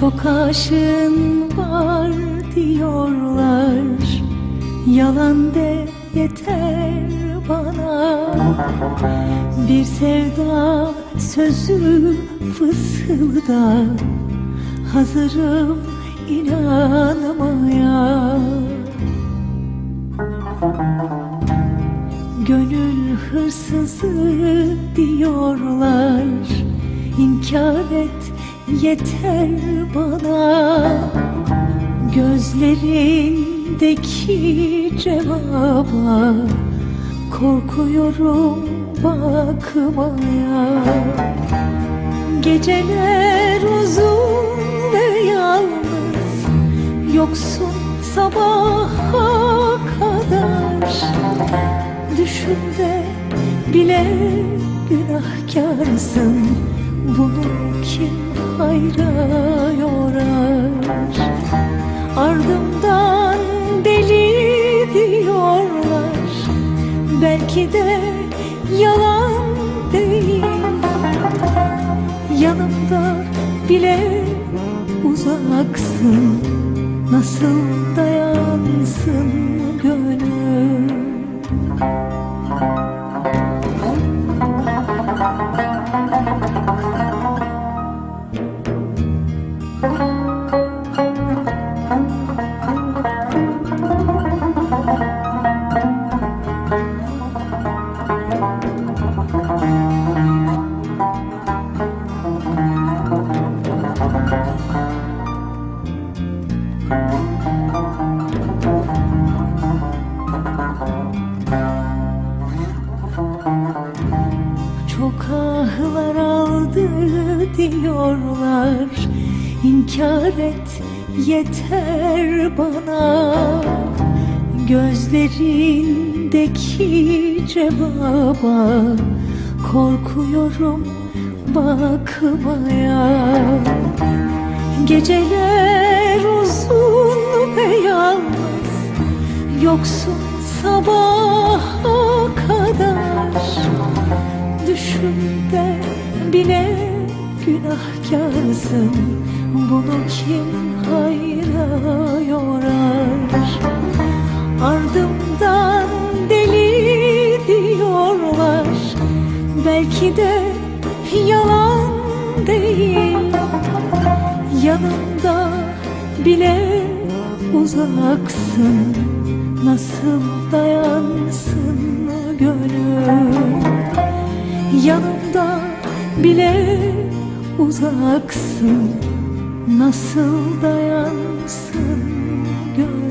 Çok aşığın var diyorlar. Yalan de yeter bana. Bir sevda sözü fısılda. Hazırım inanmaya. Gönül hırsızı diyorlar İnkar et yeter bana. Gözlerindeki cevaba Korkuyorum bakmaya. Geceler uzun sabaha kadar Düşümde bile günahkarsın. Bunu kim hayra yorar Ardımdan deli diyorlar. Belki de yalan değil. Yanımda bile uzaksın Nasıl dayansın gönül? Çok ahlar aldı diyorlar. İnkar et yeter bana. Gözlerindeki cevaba Korkuyorum bakmaya. Geceler uzun ve yalnız Yoksun sabaha kadar Düşümde bile günahkarsın. Bunu kim hayra yorar? Ardımdan deli diyorlar. Belki de yalan değil. Yanımda bile uzaksın. Nasıl dayansın gönül Yanımda bile uzaksın. Nasıl dayansın gönül